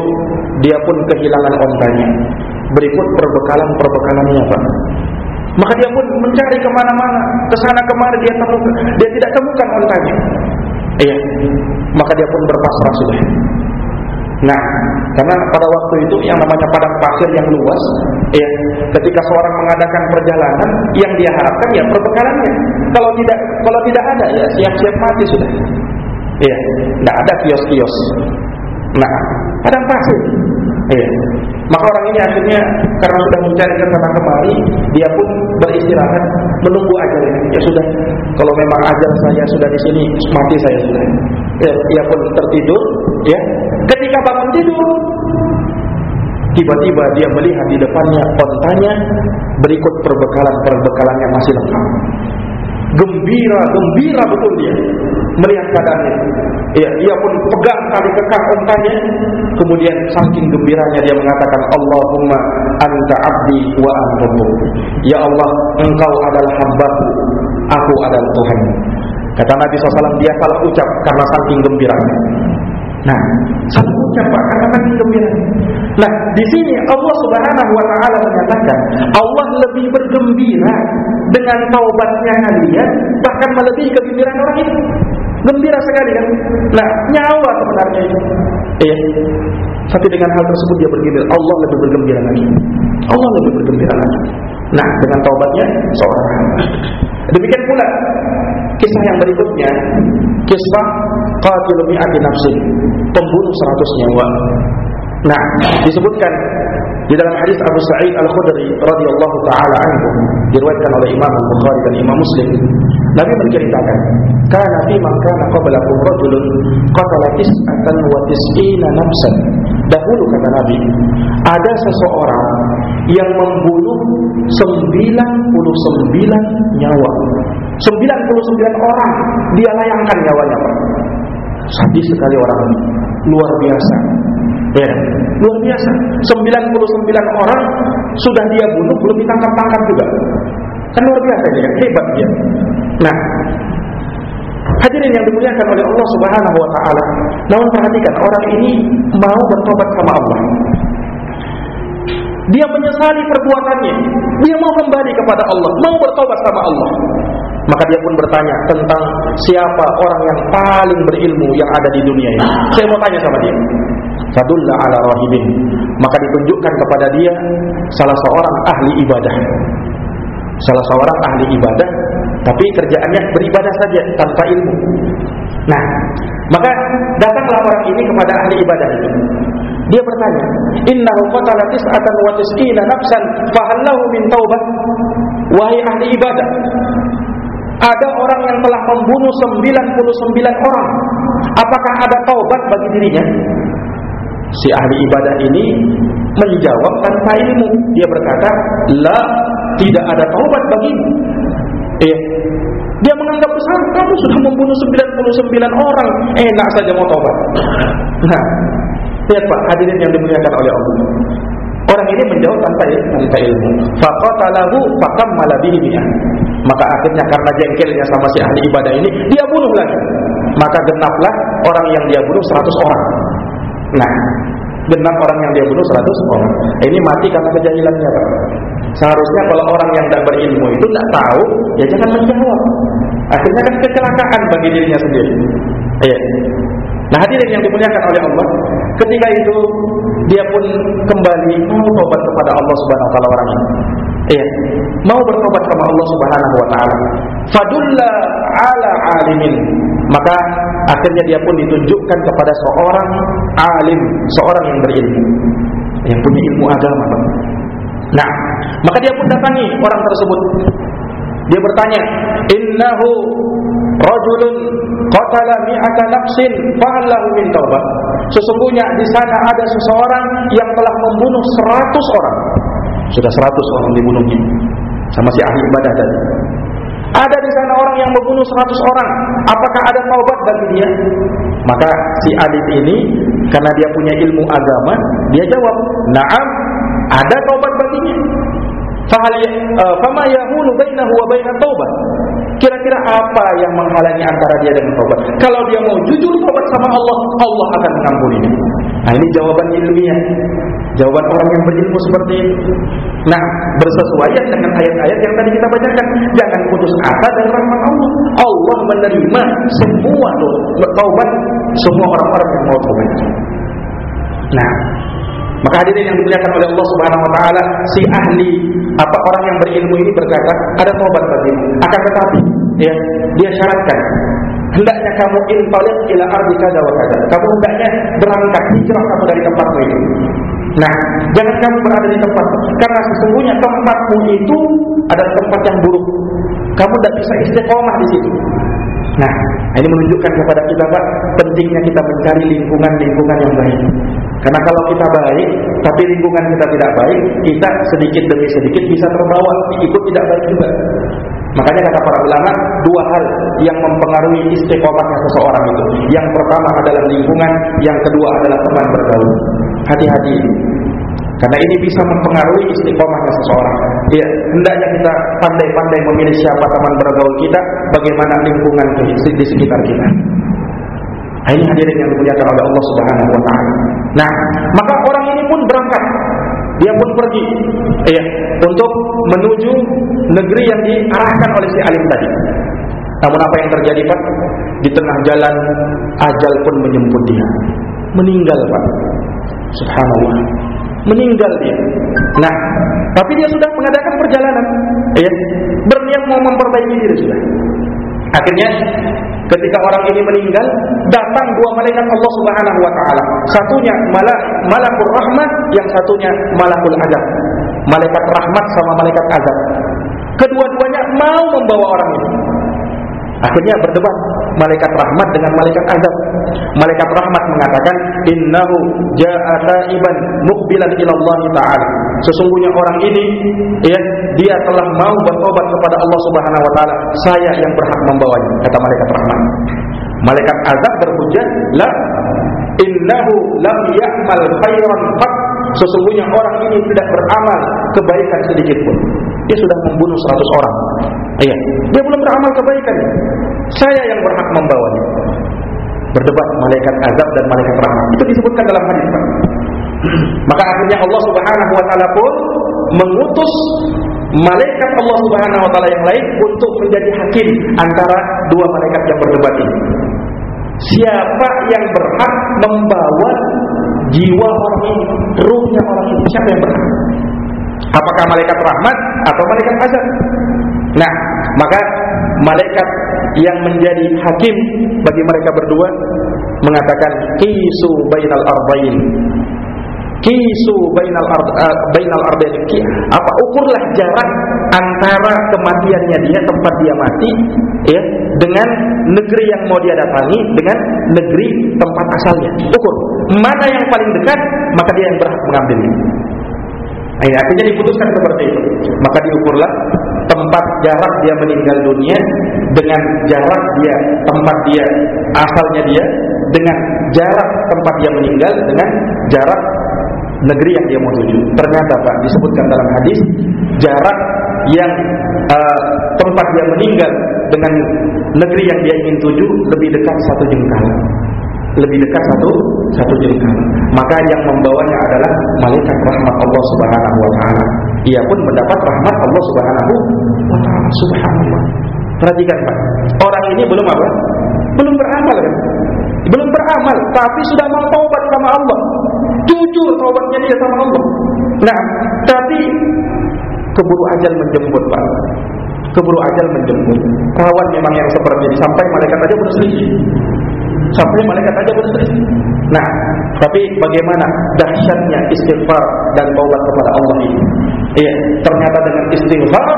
dia pun kehilangan ontanya. Berikut perbekalan-perbekalannya Pak. Maka dia pun mencari ke mana-mana, ke sana kemari dia temukan, dia tidak temukan ontanya. Iya, maka dia pun berpasrah sudah. Nah, karena pada waktu itu yang namanya padang pasir yang luas, ya, ketika seorang mengadakan perjalanan, yang dia harapkan ya perbekalannya. Kalau tidak, kalau tidak ada ya siap-siap mati sudah. Iya, tidak ada kios-kios. Nah, padang pasir. Iya. Maka orang ini akhirnya karena sudah mencari ke sana kemari, dia pun beristirahat menunggu ajar. Ya sudah, kalau memang ajar saya sudah di sini, mati saya sudah. Ya, dia pun tertidur, ya. Ketika bangun tidur, tiba-tiba dia melihat di depannya ontanya berikut perbekalan-perbekalan yang masih lengkap. Gembira, gembira betul dia melihat keadaannya. Ya, dia pun pegang tali kekang ontanya. Kemudian saking gembiranya dia mengatakan, Allahumma anta abdi wa anta Ya Allah, engkau adalah hambaku, aku adalah Tuhan. Kata Nabi SAW, dia salah ucap karena saking gembiranya. Nah, salah ucap Pak karena saking gembiranya. Nah, di sini Allah Subhanahu wa taala menyatakan Allah lebih bergembira dengan taubatnya kalian bahkan melebihi kegembiraan orang itu. Gembira sekali kan? Nah, nyawa sebenarnya itu. Iya. Tapi dengan hal tersebut dia bergembira. Allah lebih bergembira lagi. Allah lebih bergembira lagi. Nah, dengan taubatnya seorang. Demikian pula kisah yang berikutnya, kisah qatil mi'ati nafsin, pembunuh seratus nyawa. Nah, disebutkan di dalam hadis Abu Sa'id Al-Khudri radhiyallahu taala anhu diriwayatkan oleh Imam Al-Bukhari dan Imam Muslim Nabi menceritakan kana fi man kana qablakum rajulun qatala tis'atan wa tis'ina nafsan. Dahulu kata Nabi ada seseorang yang membunuh 99 nyawa. 99 orang dia layangkan nyawanya. Pak sadis sekali orang ini luar biasa Ya, luar biasa. 99 orang sudah dia bunuh belum ditangkap-tangkap juga. Kan luar biasa dia, hebat dia. Nah, hadirin yang dimuliakan oleh Allah Subhanahu wa taala. Namun perhatikan orang ini mau bertobat sama Allah. Dia menyesali perbuatannya. Dia mau kembali kepada Allah, mau bertobat sama Allah. Maka dia pun bertanya tentang siapa orang yang paling berilmu yang ada di dunia ini. Saya mau tanya sama dia. Fadulla ala rahibin. Maka ditunjukkan kepada dia salah seorang ahli ibadah. Salah seorang ahli ibadah tapi kerjaannya beribadah saja tanpa ilmu. Nah, maka datanglah orang ini kepada ahli ibadah itu. Dia bertanya, "Innahu qatala tis'atan wa tis'ina nafsan, fa lahu min taubah?" Wahai ahli ibadah, ada orang yang telah membunuh 99 orang. Apakah ada taubat bagi dirinya? Si ahli ibadah ini menjawab tanpa ilmu. Dia berkata, "La, tidak ada taubat bagimu." Eh, dia menganggap besar, kamu sudah membunuh 99 orang, enak saja mau taubat. Nah, lihat Pak, hadirin yang dimuliakan oleh Allah. Orang ini menjawab tanpa tanpa ilmu. Faqatalahu faqammala bihi Maka akhirnya karena jengkelnya sama si ahli ibadah ini, dia bunuh lagi. Maka genaplah orang yang dia bunuh 100 orang. Nah, genap orang yang dia bunuh 100 orang. Ini mati karena kejahilannya. Seharusnya kalau orang yang tidak berilmu itu tidak tahu, ya jangan menjawab. Akhirnya kan kecelakaan bagi dirinya sendiri. Iya. Nah hadirin yang dimuliakan oleh Allah, Ketika itu dia pun kembali mau tobat kepada Allah Subhanahu wa taala orang ini. Iya, mau bertobat kepada Allah Subhanahu wa taala. Fadulla ala alimin. Maka akhirnya dia pun ditunjukkan kepada seorang alim, seorang yang berilmu, yang punya ilmu agama. Nah, maka dia pun datangi orang tersebut. Dia bertanya, "Innahu rajulun qatala mi'ata nafsin fahal lahu min taubah?" Sesungguhnya di sana ada seseorang yang telah membunuh 100 orang. Sudah 100 orang dibunuhnya. Sama si ahli ibadah tadi. Ada di sana orang yang membunuh 100 orang. Apakah ada taubat bagi dia? Maka si Alif ini karena dia punya ilmu agama, dia jawab, "Na'am, ada taubat baginya." Fahal uh, fama yahulu bainahu wa bainat taubat? Kira-kira apa yang menghalangi antara dia dengan taubat? Kalau dia mau jujur taubat sama Allah, Allah akan mengampuninya. Nah, ini jawaban ilmiah. Jawaban orang yang berilmu seperti itu. Nah, bersesuaian dengan ayat-ayat yang tadi kita bacakan. Jangan putus asa dan rahmat Allah. Allah menerima semua taubat semua orang-orang yang mau taubat. Nah, maka hadirin yang dimuliakan oleh Allah Subhanahu wa taala, si ahli apa orang yang berilmu ini berkata, ada taubat bagimu. Akan tetapi, ya, dia syaratkan hendaknya kamu intalik ila ardi kada wa kada. Kamu hendaknya berangkat hijrah kamu dari tempatmu itu. Nah, jangan kamu berada di tempat karena sesungguhnya tempatmu itu adalah tempat yang buruk. Kamu tidak bisa istiqomah di situ. Nah, ini menunjukkan kepada kita Pak pentingnya kita mencari lingkungan-lingkungan yang baik. Karena kalau kita baik, tapi lingkungan kita tidak baik, kita sedikit demi sedikit bisa terbawa ikut tidak baik juga. Makanya kata para ulama, dua hal yang mempengaruhi istiqomahnya seseorang itu. Yang pertama adalah lingkungan, yang kedua adalah teman bergaul. Hati-hati. Karena ini bisa mempengaruhi istiqomahnya seseorang. Ya, hendaknya kita pandai-pandai memilih siapa teman bergaul kita, bagaimana lingkungan di sekitar kita. Nah, ini hadirin yang dimuliakan oleh Allah Subhanahu wa taala. Nah, maka orang ini pun berangkat. Dia pun pergi ya, untuk menuju negeri yang diarahkan oleh si alim tadi. Namun apa yang terjadi Pak? Di tengah jalan ajal pun menjemput dia. Meninggal Pak. Subhanallah. Meninggal dia. Nah, tapi dia sudah mengadakan perjalanan, ya. Berniat mau memperbaiki diri sudah. Akhirnya ketika orang ini meninggal, datang dua malaikat Allah Subhanahu wa taala. Satunya malak malakul rahmat, yang satunya malakul azab. Malaikat rahmat sama malaikat azab. Kedua-duanya mau membawa orang ini. Akhirnya berdebat malaikat rahmat dengan malaikat azab. Malaikat rahmat mengatakan, "Innahu ja'a taiban muqbilan ila taala." Sesungguhnya orang ini ya, dia telah mau bertobat kepada Allah Subhanahu wa taala. Saya yang berhak membawanya, kata malaikat rahmat. Malaikat azab berhujah, "La innahu lam ya'mal khairan qat." Sesungguhnya orang ini tidak beramal kebaikan sedikit pun. Dia sudah membunuh 100 orang. Iya, dia belum beramal kebaikan. Saya yang berhak membawanya. Berdebat malaikat azab dan malaikat rahmat. Itu disebutkan dalam hadis. *clears throat* Maka akhirnya Allah Subhanahu wa taala pun mengutus malaikat Allah Subhanahu wa taala yang lain untuk menjadi hakim antara dua malaikat yang berdebat ini. Siapa yang berhak membawa jiwa orang ini, ruhnya orang ini? Siapa yang berhak? Apakah malaikat rahmat atau malaikat azab? Nah, maka malaikat yang menjadi hakim bagi mereka berdua mengatakan kisu bainal arbain. Kisu bainal ard uh, bainal apa ukurlah jarak antara kematiannya dia tempat dia mati ya dengan negeri yang mau dia datangi dengan negeri tempat asalnya. Ukur. Mana yang paling dekat maka dia yang berhak mengambilnya Nah, akhirnya diputuskan seperti itu. Maka diukurlah tempat jarak dia meninggal dunia dengan jarak dia tempat dia asalnya dia dengan jarak tempat dia meninggal dengan jarak negeri yang dia mau tuju. Ternyata Pak disebutkan dalam hadis jarak yang uh, tempat dia meninggal dengan negeri yang dia ingin tuju lebih dekat satu jengkal lebih dekat satu satu jengkal. Maka yang membawanya adalah malaikat rahmat Allah Subhanahu wa taala. Ia pun mendapat rahmat Allah Subhanahu wa taala. Subhanallah. Perhatikan Pak. Orang ini belum apa? Belum beramal kan? belum beramal, tapi sudah mau taubat sama Allah. Jujur taubatnya dia sama Allah. Nah, tapi keburu ajal menjemput, Pak. Keburu ajal menjemput. Rawan memang yang seperti ini. Sampai malaikat aja berselisih. Sampai malaikat aja berselisih. Nah, tapi bagaimana dahsyatnya istighfar dan taubat kepada Allah ini? Iya, ternyata dengan istighfar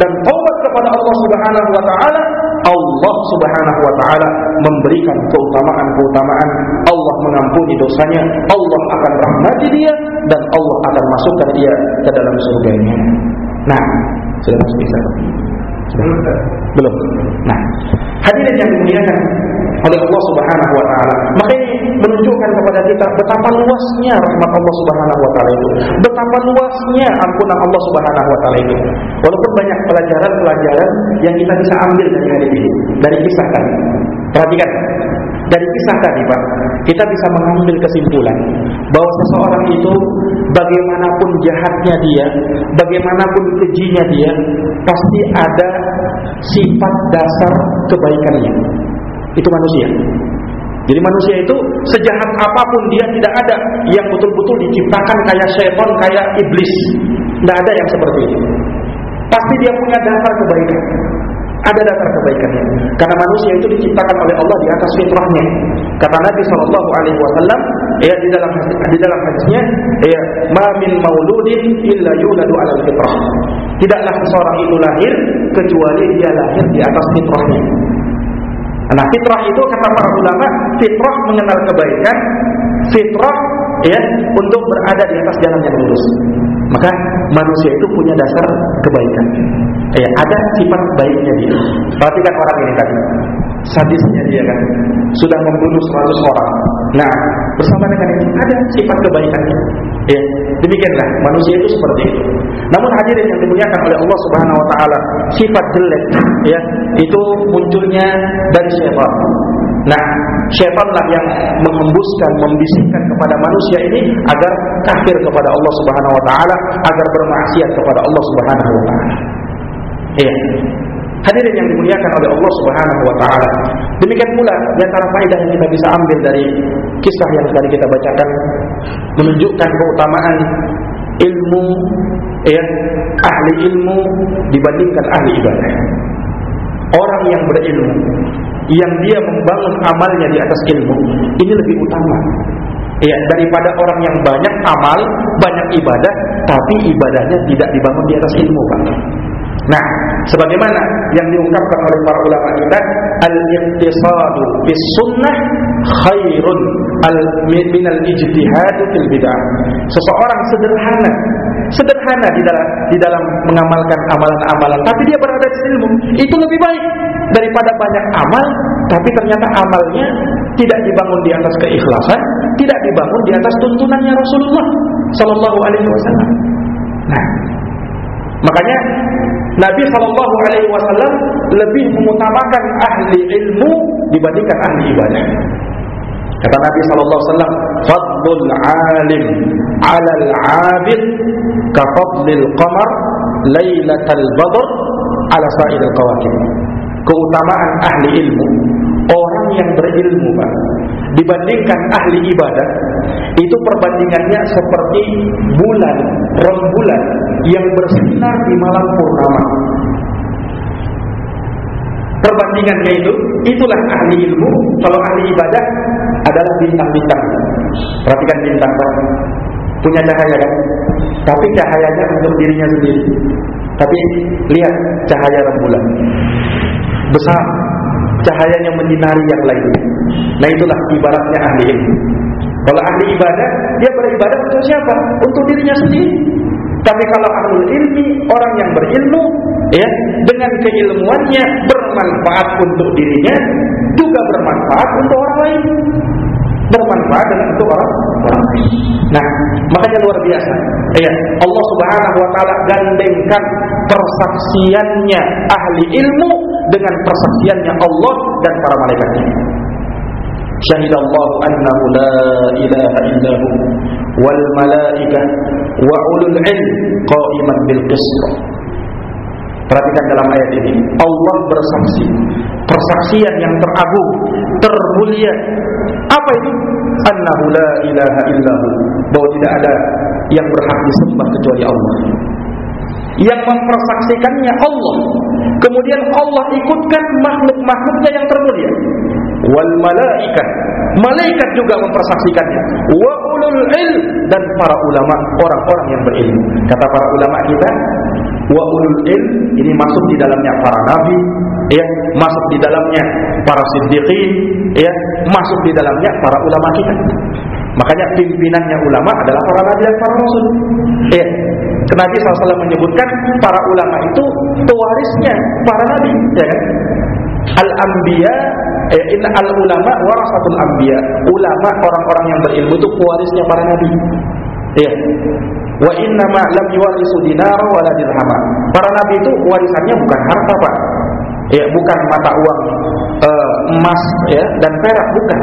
dan taubat kepada Allah Subhanahu wa taala Allah Subhanahu wa taala memberikan keutamaan-keutamaan, Allah mengampuni dosanya, Allah akan rahmati dia dan Allah akan masukkan dia ke dalam surganya. Nah, sudah masuk bisa. Sudah? Belum. Nah, hadirin yang dimuliakan oleh Allah Subhanahu wa taala. Maka ini menunjukkan kepada kita betapa luasnya rahmat Allah Subhanahu wa taala itu. Betapa luasnya ampunan Allah Subhanahu wa taala itu. Walaupun banyak pelajaran-pelajaran yang kita bisa ambil dari hadis ini, dari kisah tadi. Perhatikan, dari kisah tadi Pak, kita bisa mengambil kesimpulan bahwa seseorang itu bagaimanapun jahatnya dia, bagaimanapun kejinya dia, pasti ada sifat dasar kebaikannya. Itu manusia. Jadi manusia itu sejahat apa pun dia tidak ada yang betul-betul diciptakan kayak setan, kayak iblis. Tidak ada yang seperti itu. Pasti dia punya dasar kebaikan. Ada dasar kebaikannya. Karena manusia itu diciptakan oleh Allah di atas fitrahnya. Kata Nabi Shallallahu Alaihi Wasallam, ya di dalam di dalam hadisnya, ya ma min mauludin illa yuladu ala fitrah. Tidaklah seseorang itu lahir kecuali dia lahir di atas fitrahnya. Nah, fitrah itu kata para ulama, fitrah mengenal kebaikan, fitrah ya untuk berada di atas jalan yang lurus. Maka manusia itu punya dasar kebaikan. Ya, ada sifat baiknya dia. Perhatikan orang ini tadi. Sadisnya dia kan sudah membunuh 100 orang. Nah, bersama dengan itu ada sifat kebaikannya. Ya, demikianlah manusia itu seperti itu. Namun hadirin yang dimuliakan oleh Allah Subhanahu wa taala, sifat jelek ya, itu munculnya dari syaitan. Nah, syaitanlah yang menghembuskan, membisikkan kepada manusia ini agar kafir kepada Allah Subhanahu wa taala, agar bermaksiat kepada Allah Subhanahu wa taala. Iya. Hadirin yang dimuliakan oleh Allah Subhanahu wa taala. Demikian pula di antara faedah yang kita bisa ambil dari kisah yang tadi kita bacakan menunjukkan keutamaan ilmu ya ahli ilmu dibandingkan ahli ibadah. Orang yang berilmu yang dia membangun amalnya di atas ilmu ini lebih utama ya daripada orang yang banyak amal banyak ibadah tapi ibadahnya tidak dibangun di atas ilmu Pak Nah, sebagaimana yang diungkapkan oleh para ulama kita, al-iqtisadu bis sunnah khairun al min al-ijtihad fil bid'ah. Seseorang sederhana, sederhana di dalam di dalam mengamalkan amalan-amalan, tapi dia berada di ilmu, itu lebih baik daripada banyak amal tapi ternyata amalnya tidak dibangun di atas keikhlasan, tidak dibangun di atas tuntunannya Rasulullah sallallahu alaihi wasallam. Nah, makanya Nabi Shallallahu Alaihi Wasallam lebih mengutamakan ahli ilmu dibandingkan ahli ibadah. Kata Nabi Shallallahu Alaihi Wasallam, "Fadlul alim ala al-abid ka fadlil qamar lailatal badr ala sa'iril qawakib." Keutamaan ahli ilmu, orang yang berilmu, Pak, dibandingkan ahli ibadah, itu perbandingannya seperti bulan, rembulan yang bersinar di malam purnama. Perbandingannya itu, itulah ahli ilmu. Kalau ahli ibadah adalah bintang-bintang. Perhatikan bintang, Pak. Punya cahaya kan? Tapi cahayanya untuk dirinya sendiri. Tapi lihat cahaya rembulan. Besar cahayanya menyinari yang lain. Nah itulah ibaratnya ahli ilmu. Kalau ahli ibadah, dia beribadah untuk siapa? Untuk dirinya sendiri. Tapi kalau ahli ilmi, orang yang berilmu, ya, dengan keilmuannya bermanfaat untuk dirinya, juga bermanfaat untuk orang lain. Bermanfaat dengan untuk orang, orang lain. Nah, makanya luar biasa. Ya, Allah Subhanahu wa taala gandengkan persaksiannya ahli ilmu dengan persaksiannya Allah dan para malaikatnya. Annahu la ilaha illahu wal malaikah wa ulul ilm qa'iman bil qist. Perhatikan dalam ayat ini, Allah bersaksi persaksian yang teragung, termulia. Apa itu? Annahu la ilaha illahu. Bahwa tidak ada yang berhak disembah kecuali Allah. Yang mempersaksikannya Allah. Kemudian Allah ikutkan makhluk-makhluknya yang termulia. Wal malaikat. Malaikat juga mempersaksikannya. Wa ulul ilm dan para ulama, orang-orang yang berilmu. Kata para ulama kita, wa ulul ilm ini masuk di dalamnya para nabi, ya, masuk di dalamnya para siddiqin, ya, masuk di dalamnya para ulama kita. Makanya pimpinannya ulama adalah para nabi dan para rasul. Ya. Nabi SAW menyebutkan para ulama itu pewarisnya para nabi, ya kan? Al-anbiya eh, inna al-ulama warasatul anbiya. Ulama orang-orang yang berilmu itu pewarisnya para nabi. Ya. Wa inna ma lam yuwarisu dinar wala dirham. Para nabi itu warisannya bukan harta, Pak. Ya, bukan mata uang uh, emas ya dan perak bukan.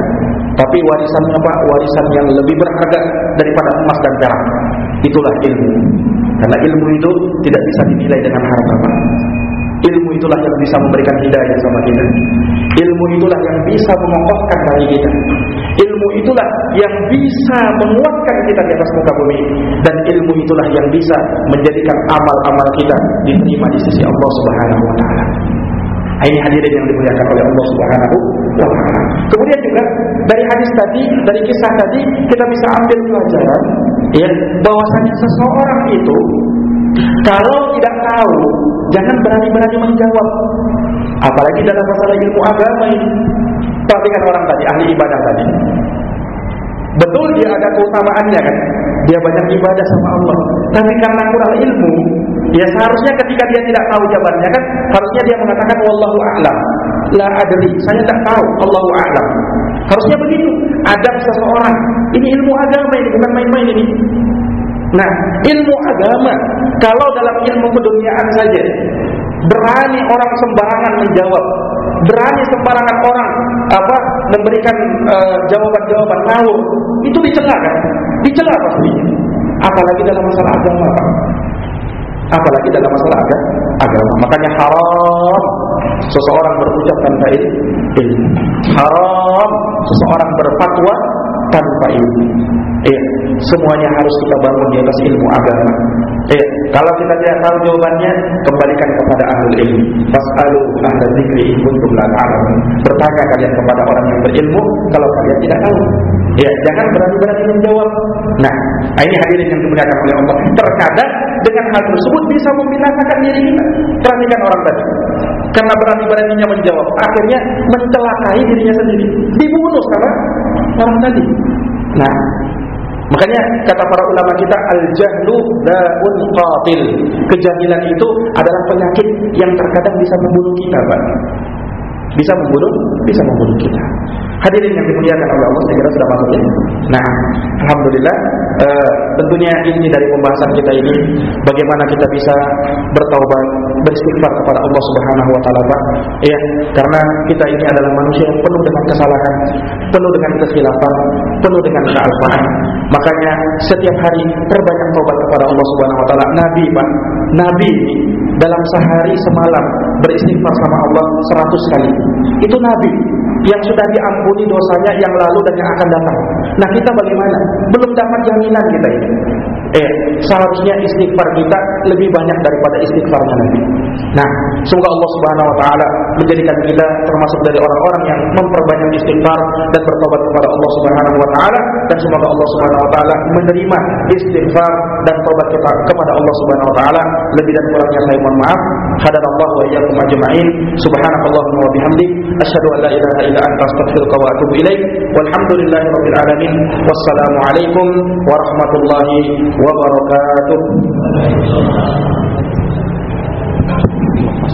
Tapi warisannya Pak, warisan yang lebih berharga daripada emas dan perak. Itulah ilmu. Karena ilmu itu tidak bisa dinilai dengan harta. Ilmu itulah yang bisa memberikan hidayah sama kita. Ilmu itulah yang bisa mengokohkan diri kita. Ilmu itulah yang bisa menguatkan kita di atas muka bumi dan ilmu itulah yang bisa menjadikan amal-amal kita diterima di sisi Allah Subhanahu wa taala. Ini hadirin yang dimuliakan oleh Allah Subhanahu wa. Kemudian juga dari hadis tadi, dari kisah tadi kita bisa ambil pelajaran ya bahwasanya seseorang itu kalau tidak tahu jangan berani-berani menjawab. Apalagi dalam masalah ilmu agama ini. Perhatikan orang tadi ahli ibadah tadi. Betul dia ada keutamaannya kan? Dia banyak ibadah sama Allah. Tapi karena kurang ilmu, ya seharusnya ketika dia tidak tahu jawabannya kan, harusnya dia mengatakan wallahu a'lam. La adri, saya tidak tahu, Allahu a'lam. Harusnya begitu. Adab seseorang. Ini ilmu agama ini bukan main-main ini. Nah, ilmu agama kalau dalam ilmu keduniaan saja berani orang sembarangan menjawab, berani sembarangan orang apa memberikan uh, jawaban-jawaban ngawur, itu dicela kan? Dicela pasti. Apalagi dalam masalah agama, Pak. Apalagi dalam masalah agama. Makanya haram seseorang berucap tanpa ilmu. Haram seseorang berfatwa tanpa ilmu. Eh, semuanya harus kita bangun di atas ilmu agama. Eh, kalau kita tidak tahu jawabannya, kembalikan kepada ahli ilmu. Fas'alu ahla dzikri in kuntum la ta'lamun. Bertanya kalian kepada orang yang berilmu kalau kalian tidak tahu. Ya, jangan berani-berani menjawab. Nah, ini hadirin yang dimuliakan oleh Allah. Terkadang dengan hal tersebut bisa membinasakan diri kita. Perhatikan orang tadi. Karena berani-beraninya menjawab, akhirnya mencelakai dirinya sendiri. Dibunuh sama orang tadi. Nah, makanya kata para ulama kita al-jahlu daun qatil. Kejahilan itu adalah penyakit yang terkadang bisa membunuh kita, Pak. Bisa membunuh, bisa membunuh kita. Hadirin yang dimuliakan oleh Allah, saya kira sudah masuk. Nah, alhamdulillah e, tentunya ini dari pembahasan kita ini bagaimana kita bisa bertaubat, beristighfar kepada Allah Subhanahu wa taala, Pak. Ya, karena kita ini adalah manusia yang penuh dengan kesalahan, penuh dengan kekhilafan, penuh dengan kealpaan. Makanya setiap hari perbanyak taubat kepada Allah Subhanahu wa taala. Nabi, Pak, Nabi dalam sehari semalam beristighfar sama Allah 100 kali. Itu Nabi yang sudah diampuni dosanya yang lalu dan yang akan datang. Nah kita bagaimana? Belum dapat jaminan kita ini. Eh, seharusnya istighfar kita lebih banyak daripada istighfarnya Nabi. Nah, semoga Allah Subhanahu wa taala menjadikan kita termasuk dari orang-orang yang memperbanyak istighfar dan bertobat kepada Allah Subhanahu wa taala dan semoga Allah Subhanahu wa taala menerima istighfar dan tobat kita kepada Allah Subhanahu wa taala. Lebih dan kurangnya saya mohon maaf. Hadanallahu wa iyyakum ajma'in. Subhanakallahumma wa bihamdik asyhadu an la ilaha illa anta astaghfiruka wa atubu ilaik. Walhamdulillahi rabbil alamin. Wassalamu alaikum warahmatullahi wabarakatuh.